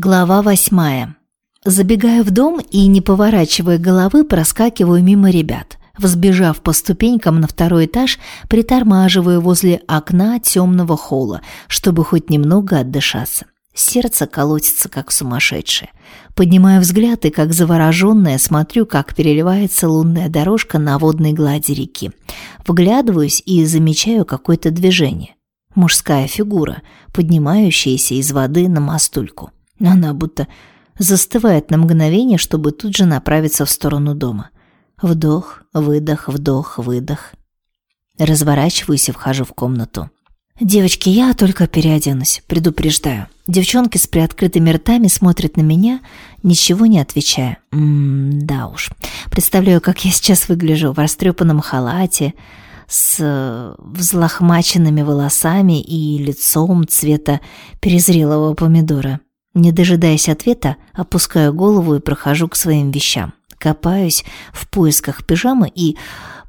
Глава восьмая. Забегаю в дом и, не поворачивая головы, проскакиваю мимо ребят. Взбежав по ступенькам на второй этаж, притормаживаю возле окна темного холла, чтобы хоть немного отдышаться. Сердце колотится, как сумасшедшее. Поднимаю взгляд и, как завороженная, смотрю, как переливается лунная дорожка на водной глади реки. Вглядываюсь и замечаю какое-то движение. Мужская фигура, поднимающаяся из воды на мостульку. Она будто застывает на мгновение, чтобы тут же направиться в сторону дома. Вдох, выдох, вдох, выдох. Разворачиваюсь и вхожу в комнату. «Девочки, я только переоденусь, предупреждаю». Девчонки с приоткрытыми ртами смотрят на меня, ничего не отвечая. Ммм, да уж. Представляю, как я сейчас выгляжу в растрепанном халате, с взлохмаченными волосами и лицом цвета перезрелого помидора. Не дожидаясь ответа, опускаю голову и прохожу к своим вещам. Копаюсь в поисках пижамы, и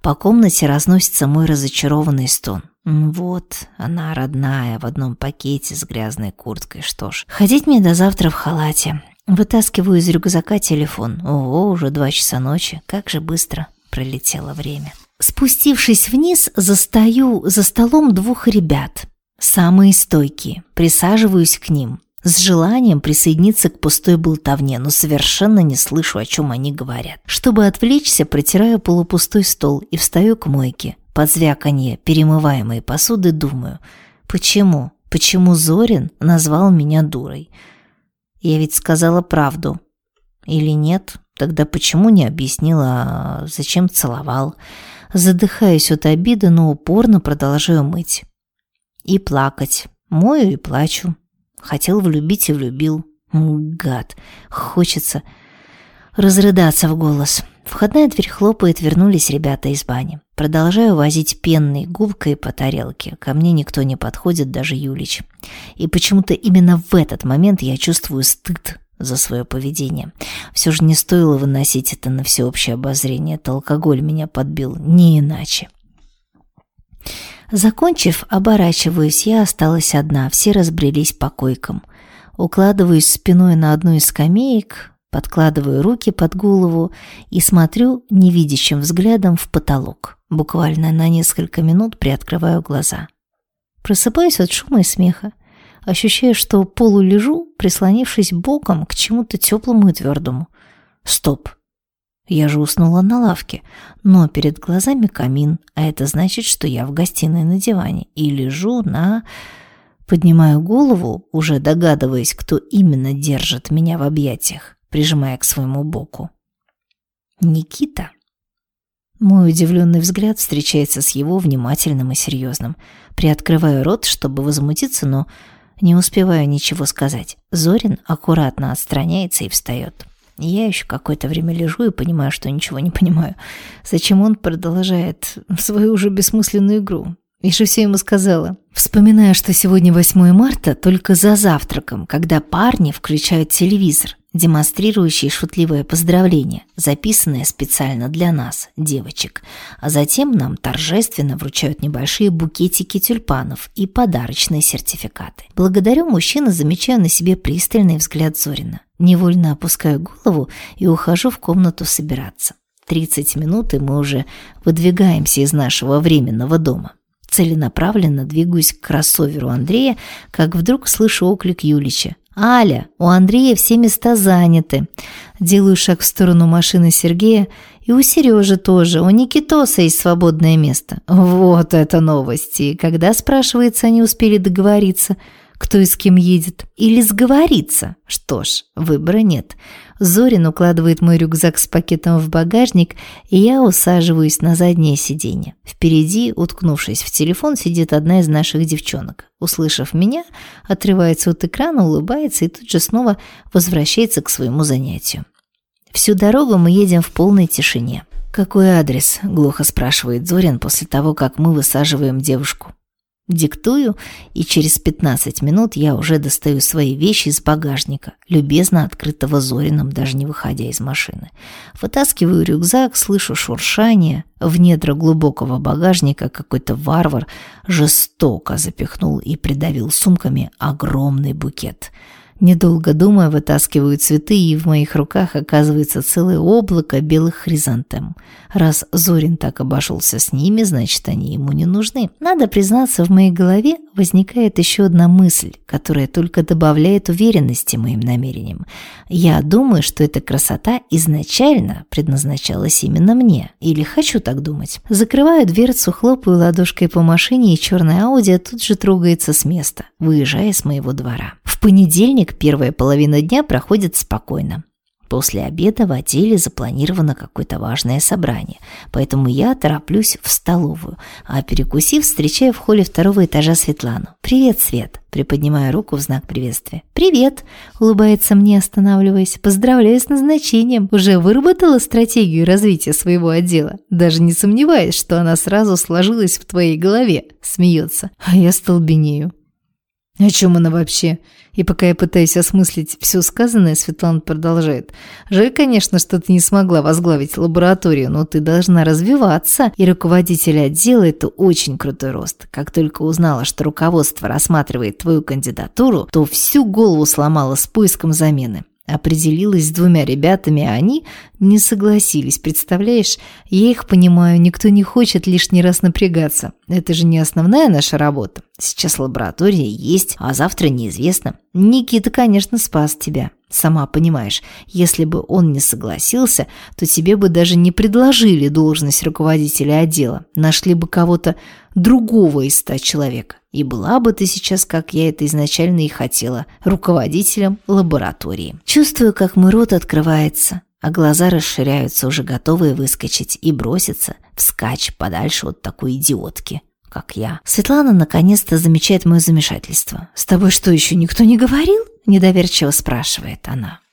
по комнате разносится мой разочарованный стон. Вот, она родная, в одном пакете с грязной курткой. Что ж, ходить мне до завтра в халате. Вытаскиваю из рюкзака телефон. Ого, уже два часа ночи. Как же быстро пролетело время. Спустившись вниз, застаю за столом двух ребят. Самые стойкие. Присаживаюсь к ним с желанием присоединиться к пустой болтовне, но совершенно не слышу, о чем они говорят. Чтобы отвлечься, протираю полупустой стол и встаю к мойке. Под звяканье перемываемой посуды думаю, почему, почему Зорин назвал меня дурой? Я ведь сказала правду. Или нет? Тогда почему не объяснила, зачем целовал? Задыхаюсь от обиды, но упорно продолжаю мыть. И плакать. Мою и плачу. Хотел влюбить и влюбил. Гад. Хочется разрыдаться в голос. Входная дверь хлопает, вернулись ребята из бани. Продолжаю возить пенной губкой по тарелке. Ко мне никто не подходит, даже Юлич. И почему-то именно в этот момент я чувствую стыд за свое поведение. Все же не стоило выносить это на всеобщее обозрение. Это алкоголь меня подбил, не иначе. Закончив, оборачиваюсь, я осталась одна, все разбрелись по койкам. Укладываюсь спиной на одну из скамеек, подкладываю руки под голову и смотрю невидящим взглядом в потолок. Буквально на несколько минут приоткрываю глаза. Просыпаюсь от шума и смеха. Ощущаю, что полулежу, прислонившись боком к чему-то теплому и твердому. Стоп, я же уснула на лавке, но перед глазами камин, а это значит, что я в гостиной на диване и лежу на... Поднимаю голову, уже догадываясь, кто именно держит меня в объятиях, прижимая к своему боку. Никита. Мой удивленный взгляд встречается с его внимательным и серьезным. Приоткрываю рот, чтобы возмутиться, но не успеваю ничего сказать. Зорин аккуратно отстраняется и встает. Я еще какое-то время лежу и понимаю, что ничего не понимаю. Зачем он продолжает свою уже бессмысленную игру? И же все ему сказала. Вспоминая, что сегодня 8 марта, только за завтраком, когда парни включают телевизор, демонстрирующий шутливое поздравление, записанное специально для нас, девочек. А затем нам торжественно вручают небольшие букетики тюльпанов и подарочные сертификаты. Благодарю мужчину, замечаю на себе пристальный взгляд Зорина. Невольно опускаю голову и ухожу в комнату собираться. 30 минут, и мы уже выдвигаемся из нашего временного дома. Целенаправленно двигаюсь к кроссоверу Андрея, как вдруг слышу оклик Юлича. «Аля, у Андрея все места заняты». Делаю шаг в сторону машины Сергея, и у Сережи тоже, у Никитоса есть свободное место. Вот это новости. Когда, спрашивается, они успели договориться – кто и с кем едет, или сговориться. Что ж, выбора нет. Зорин укладывает мой рюкзак с пакетом в багажник, и я усаживаюсь на заднее сиденье. Впереди, уткнувшись в телефон, сидит одна из наших девчонок. Услышав меня, отрывается от экрана, улыбается и тут же снова возвращается к своему занятию. Всю дорогу мы едем в полной тишине. «Какой адрес?» – глухо спрашивает Зорин после того, как мы высаживаем девушку. Диктую, и через 15 минут я уже достаю свои вещи из багажника, любезно открытого Зорином, даже не выходя из машины. Вытаскиваю рюкзак, слышу шуршание. В недра глубокого багажника какой-то варвар жестоко запихнул и придавил сумками огромный букет. Недолго думая, вытаскиваю цветы, и в моих руках оказывается целое облако белых хризантем. Раз Зорин так обошелся с ними, значит, они ему не нужны. Надо признаться, в моей голове возникает еще одна мысль, которая только добавляет уверенности моим намерениям. Я думаю, что эта красота изначально предназначалась именно мне. Или хочу так думать. Закрываю дверцу, хлопаю ладошкой по машине, и черная Ауди тут же трогается с места, выезжая с моего двора. В понедельник первая половина дня проходит спокойно. После обеда в отделе запланировано какое-то важное собрание, поэтому я тороплюсь в столовую, а перекусив, встречаю в холле второго этажа Светлану. «Привет, Свет!» – приподнимаю руку в знак приветствия. «Привет!» – улыбается мне, останавливаясь. «Поздравляю с назначением! Уже выработала стратегию развития своего отдела? Даже не сомневаюсь, что она сразу сложилась в твоей голове!» – смеется. А я столбенею. О чем она вообще? И пока я пытаюсь осмыслить все сказанное, Светлана продолжает. Жаль, конечно, что ты не смогла возглавить лабораторию, но ты должна развиваться, и руководитель отдела – это очень крутой рост. Как только узнала, что руководство рассматривает твою кандидатуру, то всю голову сломала с поиском замены. Определилась с двумя ребятами, а они не согласились. Представляешь, я их понимаю, никто не хочет лишний раз напрягаться. Это же не основная наша работа. Сейчас лаборатория есть, а завтра неизвестно. Никита, конечно, спас тебя. Сама понимаешь, если бы он не согласился, то тебе бы даже не предложили должность руководителя отдела. Нашли бы кого-то другого из ста человек. И была бы ты сейчас, как я это изначально и хотела, руководителем лаборатории. Чувствую, как мой рот открывается, а глаза расширяются, уже готовые выскочить и броситься вскачь подальше от такой идиотки, как я. Светлана наконец-то замечает мое замешательство. «С тобой что, еще никто не говорил?» – недоверчиво спрашивает она.